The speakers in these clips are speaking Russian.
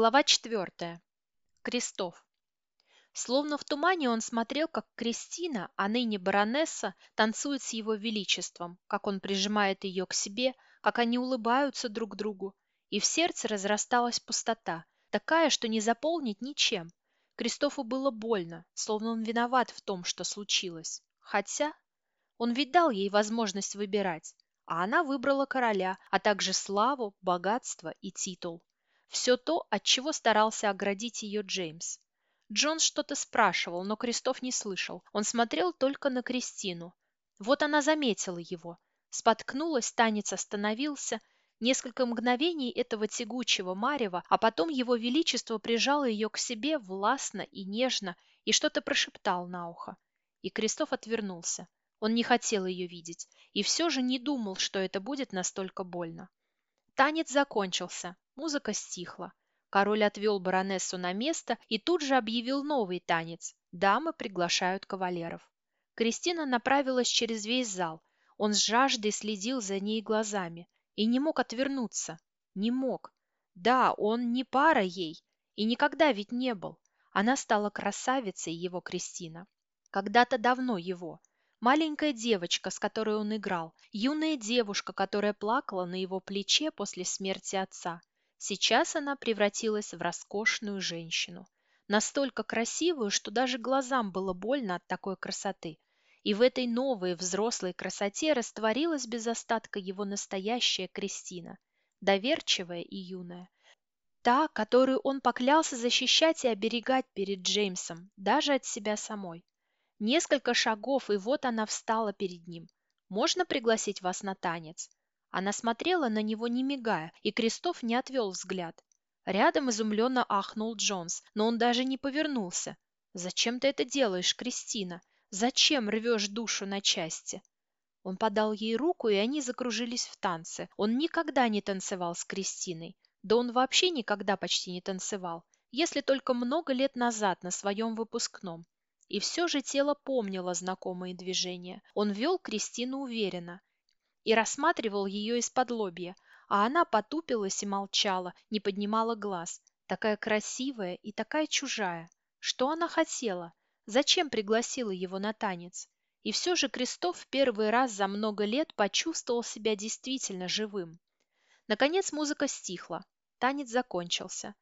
Глава четвертая. Крестов. Словно в тумане он смотрел, как Кристина, а ныне баронесса, танцует с его величеством, как он прижимает ее к себе, как они улыбаются друг другу. И в сердце разрасталась пустота, такая, что не заполнить ничем. Кристофу было больно, словно он виноват в том, что случилось. Хотя он ведь дал ей возможность выбирать, а она выбрала короля, а также славу, богатство и титул. Все то, от чего старался оградить ее Джеймс. Джон что-то спрашивал, но Крестов не слышал. Он смотрел только на Кристину. Вот она заметила его. Споткнулась, танец остановился. Несколько мгновений этого тягучего марева, а потом его величество прижало ее к себе властно и нежно и что-то прошептал на ухо. И Крестов отвернулся. Он не хотел ее видеть и все же не думал, что это будет настолько больно. Танец закончился, Музыка стихла. Король отвел баронессу на место и тут же объявил новый танец. Дамы приглашают кавалеров. Кристина направилась через весь зал. Он с жаждой следил за ней глазами и не мог отвернуться. Не мог. Да, он не пара ей и никогда ведь не был. Она стала красавицей его Кристина. Когда-то давно его. Маленькая девочка, с которой он играл, юная девушка, которая плакала на его плече после смерти отца. Сейчас она превратилась в роскошную женщину. Настолько красивую, что даже глазам было больно от такой красоты. И в этой новой взрослой красоте растворилась без остатка его настоящая Кристина, доверчивая и юная. Та, которую он поклялся защищать и оберегать перед Джеймсом, даже от себя самой. Несколько шагов, и вот она встала перед ним. «Можно пригласить вас на танец?» Она смотрела на него не мигая, и Крестов не отвел взгляд. Рядом изумленно ахнул Джонс, но он даже не повернулся. «Зачем ты это делаешь, Кристина? Зачем рвешь душу на части?» Он подал ей руку, и они закружились в танце. Он никогда не танцевал с Кристиной. Да он вообще никогда почти не танцевал, если только много лет назад на своем выпускном. И все же тело помнило знакомые движения. Он вел Кристину уверенно и рассматривал ее из-под лобья, а она потупилась и молчала, не поднимала глаз. Такая красивая и такая чужая. Что она хотела? Зачем пригласила его на танец? И все же Крестов в первый раз за много лет почувствовал себя действительно живым. Наконец музыка стихла. Танец закончился.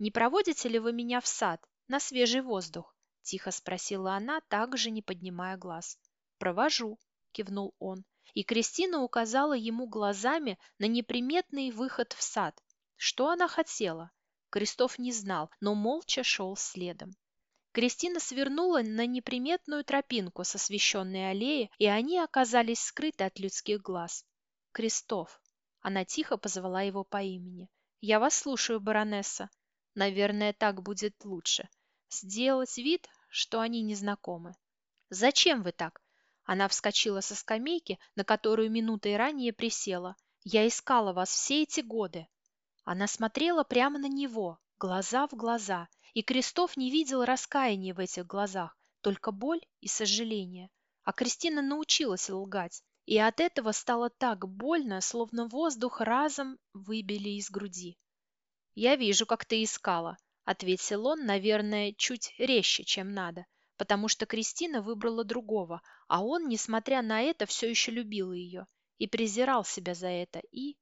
«Не проводите ли вы меня в сад, на свежий воздух?» – тихо спросила она, также не поднимая глаз. «Провожу», – кивнул он и Кристина указала ему глазами на неприметный выход в сад. Что она хотела? Крестов не знал, но молча шел следом. Кристина свернула на неприметную тропинку с освещенной аллеи, и они оказались скрыты от людских глаз. «Крестов!» Она тихо позвала его по имени. «Я вас слушаю, баронесса. Наверное, так будет лучше. Сделать вид, что они не знакомы. Зачем вы так? Она вскочила со скамейки, на которую минутой ранее присела. «Я искала вас все эти годы». Она смотрела прямо на него, глаза в глаза, и Крестов не видел раскаяния в этих глазах, только боль и сожаление. А Кристина научилась лгать, и от этого стало так больно, словно воздух разом выбили из груди. «Я вижу, как ты искала», — ответил он, наверное, чуть резче, чем надо потому что Кристина выбрала другого, а он, несмотря на это, все еще любил ее и презирал себя за это, и...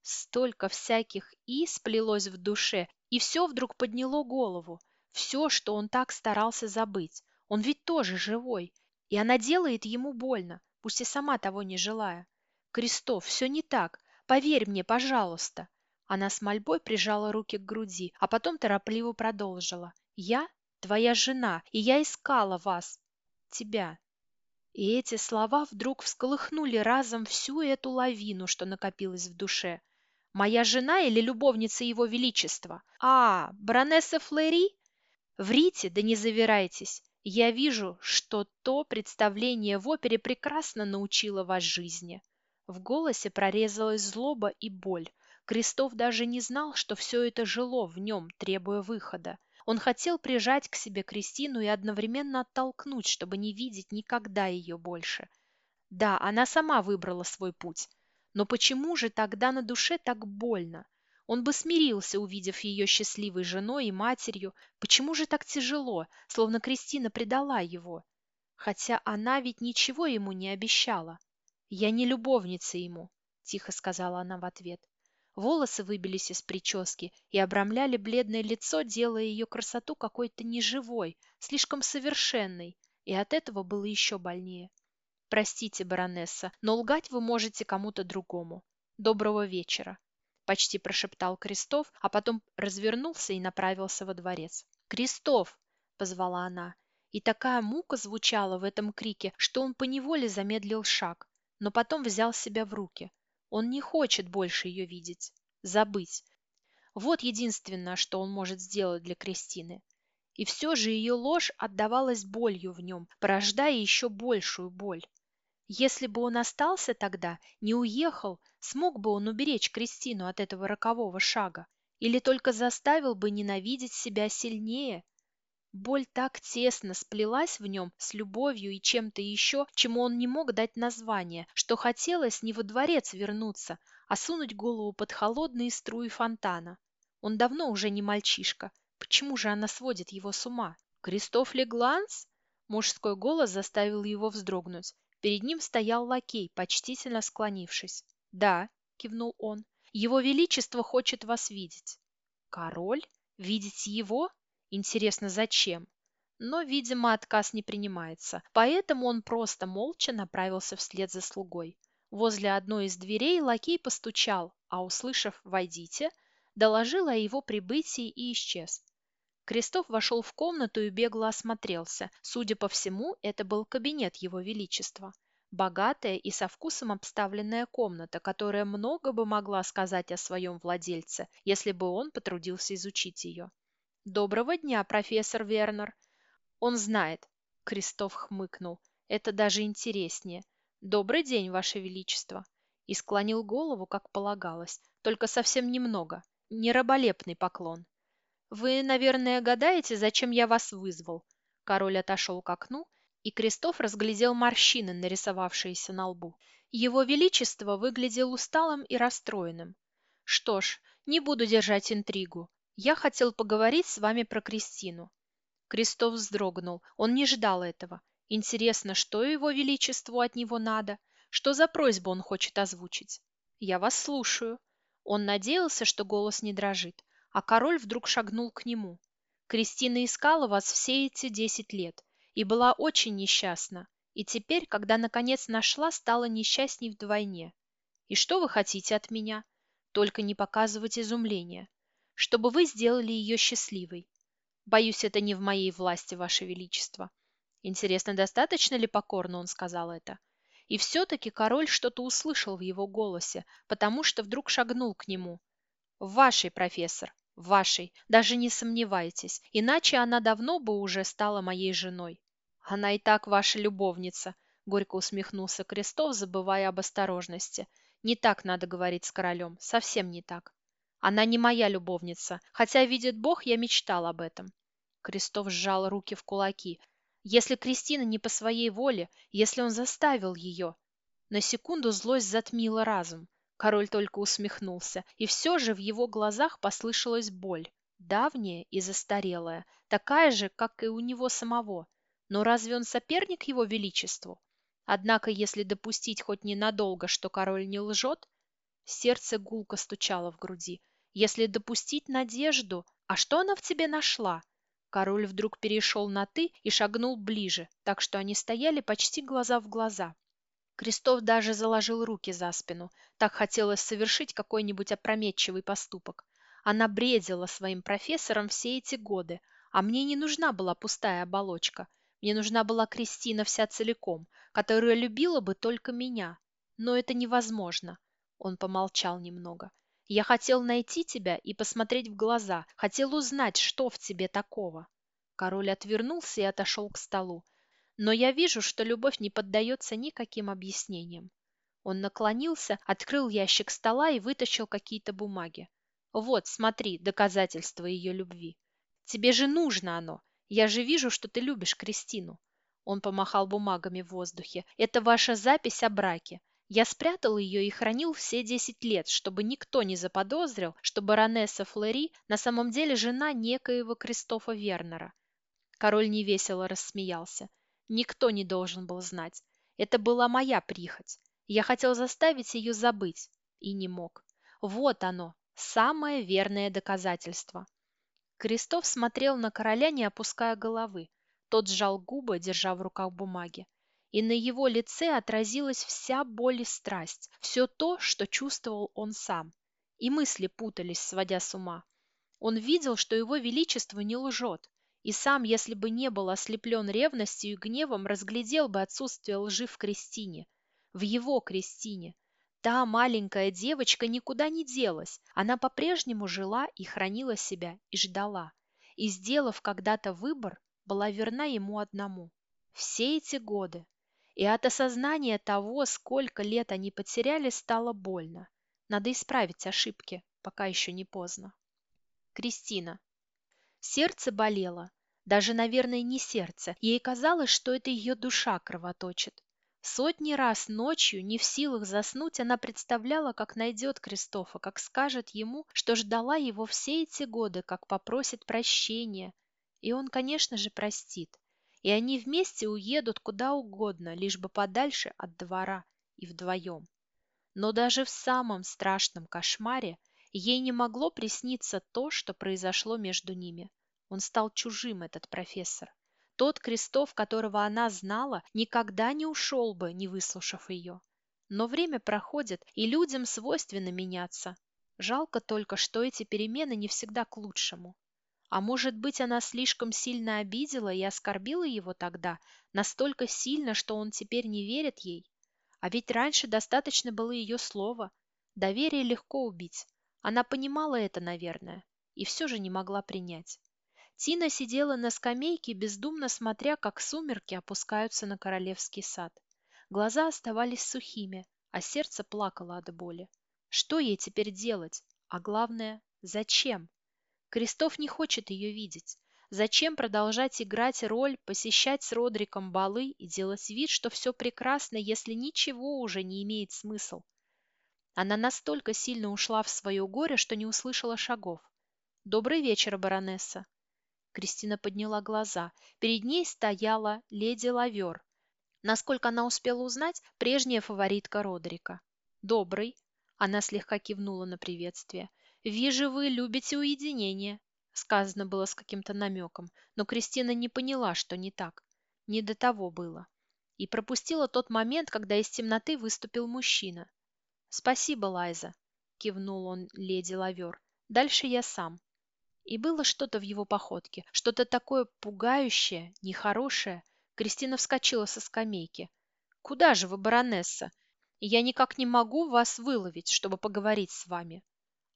Столько всяких «и» сплелось в душе, и все вдруг подняло голову. Все, что он так старался забыть. Он ведь тоже живой, и она делает ему больно, пусть и сама того не желая. Крестов, все не так. Поверь мне, пожалуйста. Она с мольбой прижала руки к груди, а потом торопливо продолжила. Я твоя жена, и я искала вас, тебя». И эти слова вдруг всколыхнули разом всю эту лавину, что накопилась в душе. «Моя жена или любовница его величества? А, баронесса Флери? Врите, да не завирайтесь. Я вижу, что то представление в опере прекрасно научило вас жизни». В голосе прорезалась злоба и боль. Крестов даже не знал, что все это жило в нем, требуя выхода. Он хотел прижать к себе Кристину и одновременно оттолкнуть, чтобы не видеть никогда ее больше. Да, она сама выбрала свой путь. Но почему же тогда на душе так больно? Он бы смирился, увидев ее счастливой женой и матерью. Почему же так тяжело, словно Кристина предала его? Хотя она ведь ничего ему не обещала. «Я не любовница ему», – тихо сказала она в ответ. Волосы выбились из прически и обрамляли бледное лицо, делая ее красоту какой-то неживой, слишком совершенной, и от этого было еще больнее. «Простите, баронесса, но лгать вы можете кому-то другому. Доброго вечера», – почти прошептал Крестов, а потом развернулся и направился во дворец. «Крестов!» – позвала она, и такая мука звучала в этом крике, что он поневоле замедлил шаг, но потом взял себя в руки. Он не хочет больше ее видеть, забыть. Вот единственное, что он может сделать для Кристины. И все же ее ложь отдавалась болью в нем, порождая еще большую боль. Если бы он остался тогда, не уехал, смог бы он уберечь Кристину от этого рокового шага? Или только заставил бы ненавидеть себя сильнее, Боль так тесно сплелась в нем с любовью и чем-то еще, чему он не мог дать название, что хотелось не во дворец вернуться, а сунуть голову под холодные струи фонтана. Он давно уже не мальчишка. Почему же она сводит его с ума? Кристоф Легланс? Мужской голос заставил его вздрогнуть. Перед ним стоял лакей, почтительно склонившись. «Да», — кивнул он, — «его величество хочет вас видеть». «Король? Видеть его?» Интересно, зачем? Но, видимо, отказ не принимается, поэтому он просто молча направился вслед за слугой. Возле одной из дверей лакей постучал, а, услышав «войдите», доложил о его прибытии и исчез. Крестов вошел в комнату и бегло осмотрелся. Судя по всему, это был кабинет его величества. Богатая и со вкусом обставленная комната, которая много бы могла сказать о своем владельце, если бы он потрудился изучить ее. Доброго дня, профессор Вернер. Он знает. Крестов хмыкнул. Это даже интереснее. Добрый день, ваше величество. И склонил голову, как полагалось, только совсем немного. Не раболепный поклон. Вы, наверное, гадаете, зачем я вас вызвал? Король отошел к окну, и Крестов разглядел морщины, нарисовавшиеся на лбу. Его Величество выглядел усталым и расстроенным. Что ж, не буду держать интригу. Я хотел поговорить с вами про Кристину. Крестов вздрогнул. Он не ждал этого. Интересно, что его величеству от него надо? Что за просьбу он хочет озвучить? Я вас слушаю. Он надеялся, что голос не дрожит, а король вдруг шагнул к нему. Кристина искала вас все эти десять лет и была очень несчастна. И теперь, когда наконец нашла, стала несчастней вдвойне. И что вы хотите от меня? Только не показывать изумления чтобы вы сделали ее счастливой. Боюсь, это не в моей власти, Ваше Величество. Интересно, достаточно ли покорно он сказал это? И все-таки король что-то услышал в его голосе, потому что вдруг шагнул к нему. «Вашей, профессор, вашей, даже не сомневайтесь, иначе она давно бы уже стала моей женой». «Она и так ваша любовница», — горько усмехнулся Крестов, забывая об осторожности. «Не так надо говорить с королем, совсем не так. Она не моя любовница, хотя, видит Бог, я мечтал об этом. Крестов сжал руки в кулаки. Если Кристина не по своей воле, если он заставил ее... На секунду злость затмила разум. Король только усмехнулся, и все же в его глазах послышалась боль. Давняя и застарелая, такая же, как и у него самого. Но разве он соперник его величеству? Однако, если допустить хоть ненадолго, что король не лжет, сердце гулко стучало в груди. Если допустить надежду, а что она в тебе нашла? Король вдруг перешел на «ты» и шагнул ближе, так что они стояли почти глаза в глаза. Крестов даже заложил руки за спину. Так хотелось совершить какой-нибудь опрометчивый поступок. Она бредила своим профессором все эти годы, а мне не нужна была пустая оболочка. Мне нужна была Кристина вся целиком, которая любила бы только меня. Но это невозможно. Он помолчал немного. Я хотел найти тебя и посмотреть в глаза, хотел узнать, что в тебе такого. Король отвернулся и отошел к столу. Но я вижу, что любовь не поддается никаким объяснениям. Он наклонился, открыл ящик стола и вытащил какие-то бумаги. Вот, смотри, доказательство ее любви. Тебе же нужно оно. Я же вижу, что ты любишь Кристину. Он помахал бумагами в воздухе. Это ваша запись о браке. Я спрятал ее и хранил все десять лет, чтобы никто не заподозрил, что баронесса Флери на самом деле жена некоего Кристофа Вернера. Король невесело рассмеялся. Никто не должен был знать. Это была моя прихоть. Я хотел заставить ее забыть. И не мог. Вот оно, самое верное доказательство. Кристоф смотрел на короля, не опуская головы. Тот сжал губы, держа в руках бумаги и на его лице отразилась вся боль и страсть, все то, что чувствовал он сам. И мысли путались, сводя с ума. Он видел, что его величество не лжет, и сам, если бы не был ослеплен ревностью и гневом, разглядел бы отсутствие лжи в Кристине, в его Кристине. Та маленькая девочка никуда не делась, она по-прежнему жила и хранила себя, и ждала. И, сделав когда-то выбор, была верна ему одному. Все эти годы, и от осознания того, сколько лет они потеряли, стало больно. Надо исправить ошибки, пока еще не поздно. Кристина. Сердце болело. Даже, наверное, не сердце. Ей казалось, что это ее душа кровоточит. Сотни раз ночью, не в силах заснуть, она представляла, как найдет Кристофа, как скажет ему, что ждала его все эти годы, как попросит прощения. И он, конечно же, простит и они вместе уедут куда угодно, лишь бы подальше от двора и вдвоем. Но даже в самом страшном кошмаре ей не могло присниться то, что произошло между ними. Он стал чужим, этот профессор. Тот Крестов, которого она знала, никогда не ушел бы, не выслушав ее. Но время проходит, и людям свойственно меняться. Жалко только, что эти перемены не всегда к лучшему. А может быть, она слишком сильно обидела и оскорбила его тогда, настолько сильно, что он теперь не верит ей? А ведь раньше достаточно было ее слова. Доверие легко убить. Она понимала это, наверное, и все же не могла принять. Тина сидела на скамейке, бездумно смотря, как сумерки опускаются на королевский сад. Глаза оставались сухими, а сердце плакало от боли. Что ей теперь делать? А главное, зачем? Крестов не хочет ее видеть. Зачем продолжать играть роль, посещать с Родриком балы и делать вид, что все прекрасно, если ничего уже не имеет смысл? Она настолько сильно ушла в свое горе, что не услышала шагов. «Добрый вечер, баронесса!» Кристина подняла глаза. Перед ней стояла леди Лавер. Насколько она успела узнать, прежняя фаворитка Родрика. «Добрый!» Она слегка кивнула на приветствие. «Вижу, вы любите уединение», — сказано было с каким-то намеком, но Кристина не поняла, что не так. Не до того было. И пропустила тот момент, когда из темноты выступил мужчина. «Спасибо, Лайза», — кивнул он леди Лавер. «Дальше я сам». И было что-то в его походке, что-то такое пугающее, нехорошее. Кристина вскочила со скамейки. «Куда же вы, баронесса? Я никак не могу вас выловить, чтобы поговорить с вами».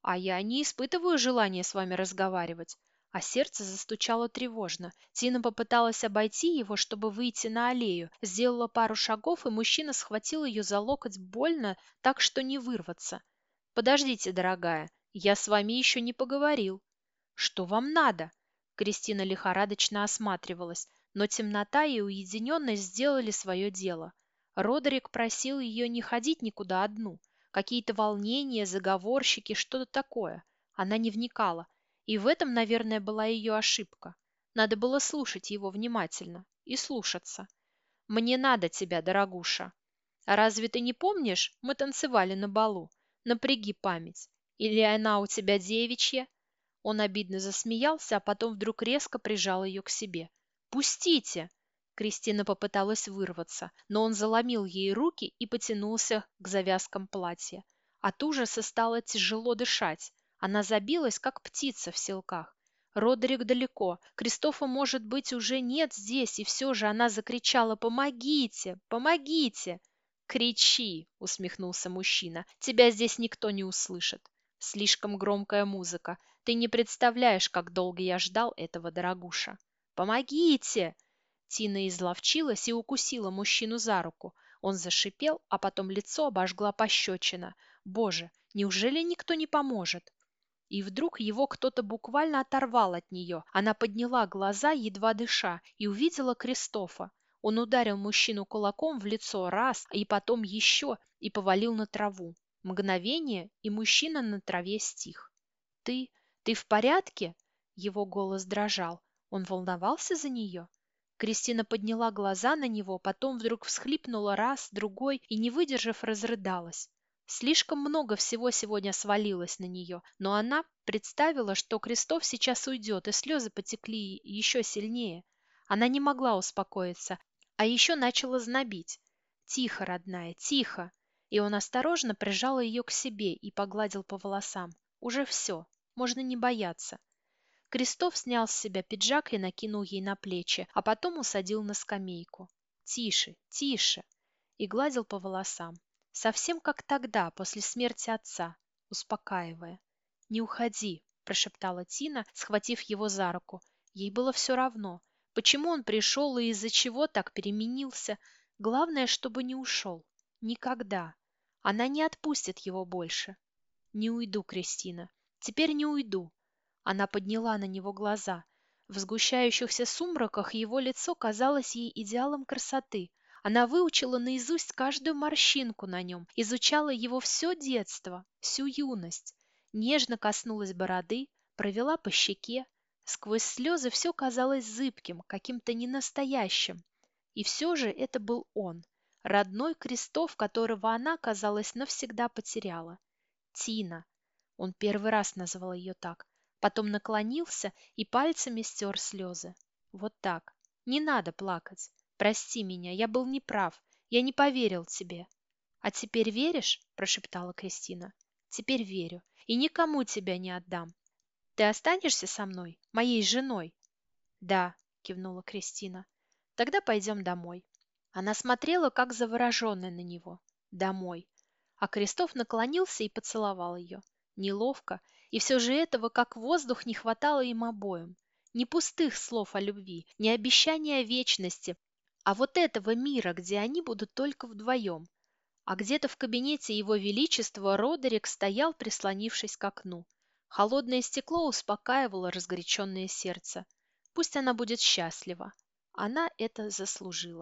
А я не испытываю желания с вами разговаривать. А сердце застучало тревожно. Тина попыталась обойти его, чтобы выйти на аллею. Сделала пару шагов, и мужчина схватил ее за локоть больно, так что не вырваться. «Подождите, дорогая, я с вами еще не поговорил». «Что вам надо?» Кристина лихорадочно осматривалась, но темнота и уединенность сделали свое дело. Родерик просил ее не ходить никуда одну – какие-то волнения, заговорщики, что-то такое. Она не вникала. И в этом, наверное, была ее ошибка. Надо было слушать его внимательно и слушаться. «Мне надо тебя, дорогуша. Разве ты не помнишь, мы танцевали на балу? Напряги память. Или она у тебя девичья?» Он обидно засмеялся, а потом вдруг резко прижал ее к себе. «Пустите!» Кристина попыталась вырваться, но он заломил ей руки и потянулся к завязкам платья. От ужаса стало тяжело дышать. Она забилась, как птица в селках. Родерик далеко. Кристофа, может быть, уже нет здесь, и все же она закричала «Помогите! Помогите!» «Кричи!» — усмехнулся мужчина. «Тебя здесь никто не услышит. Слишком громкая музыка. Ты не представляешь, как долго я ждал этого, дорогуша. Помогите!» Тина изловчилась и укусила мужчину за руку. Он зашипел, а потом лицо обожгла пощечина. Боже, неужели никто не поможет? И вдруг его кто-то буквально оторвал от нее. Она подняла глаза, едва дыша, и увидела Кристофа. Он ударил мужчину кулаком в лицо раз, и потом еще, и повалил на траву. Мгновение, и мужчина на траве стих. «Ты... ты в порядке?» Его голос дрожал. Он волновался за нее? Кристина подняла глаза на него, потом вдруг всхлипнула раз, другой и, не выдержав, разрыдалась. Слишком много всего сегодня свалилось на нее, но она представила, что Крестов сейчас уйдет, и слезы потекли еще сильнее. Она не могла успокоиться, а еще начала знобить. «Тихо, родная, тихо!» И он осторожно прижал ее к себе и погладил по волосам. «Уже все, можно не бояться». Крестов снял с себя пиджак и накинул ей на плечи, а потом усадил на скамейку. «Тише, тише!» И гладил по волосам. Совсем как тогда, после смерти отца, успокаивая. «Не уходи», – прошептала Тина, схватив его за руку. Ей было все равно. Почему он пришел и из-за чего так переменился? Главное, чтобы не ушел. Никогда. Она не отпустит его больше. Не уйду, Кристина. Теперь не уйду. Она подняла на него глаза. В сгущающихся сумраках его лицо казалось ей идеалом красоты. Она выучила наизусть каждую морщинку на нем, изучала его все детство, всю юность. Нежно коснулась бороды, провела по щеке, Сквозь слезы все казалось зыбким, каким-то ненастоящим. И все же это был он, родной Крестов, которого она, казалось, навсегда потеряла. Тина. Он первый раз назвал ее так. Потом наклонился и пальцами стер слезы. Вот так. Не надо плакать. Прости меня, я был неправ. Я не поверил тебе. А теперь веришь? Прошептала Кристина. Теперь верю. И никому тебя не отдам. Ты останешься со мной, моей женой? Да, кивнула Кристина. Тогда пойдем домой. Она смотрела, как завороженная на него. Домой. А Крестов наклонился и поцеловал ее. Неловко, и все же этого, как воздух, не хватало им обоим. Не пустых слов о любви, не обещания вечности, а вот этого мира, где они будут только вдвоем. А где-то в кабинете его величества Родерик стоял, прислонившись к окну. Холодное стекло успокаивало разгоряченное сердце. Пусть она будет счастлива. Она это заслужила.